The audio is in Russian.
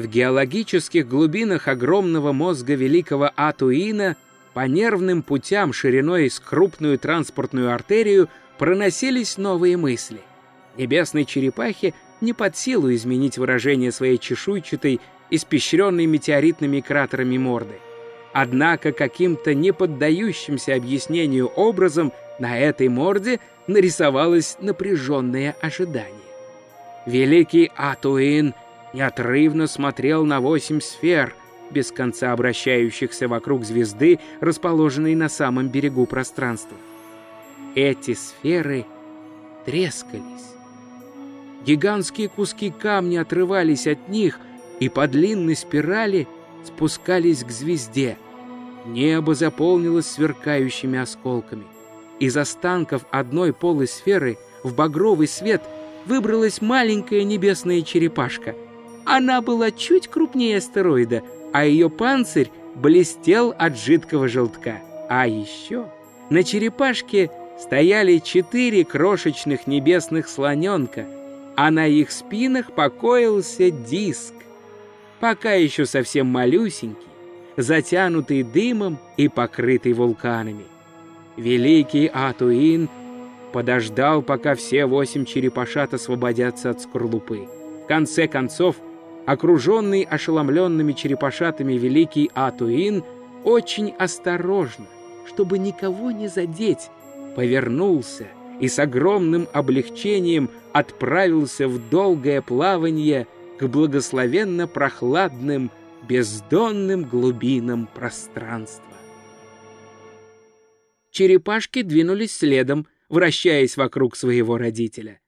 В геологических глубинах огромного мозга великого Атуина по нервным путям шириной с крупную транспортную артерию проносились новые мысли. Небесной черепахе не под силу изменить выражение своей чешуйчатой, испещренной метеоритными кратерами морды. Однако каким-то неподдающимся объяснению образом на этой морде нарисовалось напряженное ожидание. Великий Атуин неотрывно смотрел на восемь сфер, без конца обращающихся вокруг звезды, расположенной на самом берегу пространства. Эти сферы трескались. Гигантские куски камня отрывались от них и по длинной спирали спускались к звезде. Небо заполнилось сверкающими осколками. Из останков одной полой сферы в багровый свет выбралась маленькая небесная черепашка. Она была чуть крупнее астероида, а ее панцирь блестел от жидкого желтка. А еще на черепашке стояли четыре крошечных небесных слоненка — а на их спинах покоился диск, пока еще совсем малюсенький, затянутый дымом и покрытый вулканами. Великий Атуин подождал, пока все восемь черепашат освободятся от скорлупы. В конце концов, окруженный ошеломленными черепашатами великий Атуин очень осторожно, чтобы никого не задеть, повернулся — и с огромным облегчением отправился в долгое плавание к благословенно прохладным, бездонным глубинам пространства. Черепашки двинулись следом, вращаясь вокруг своего родителя.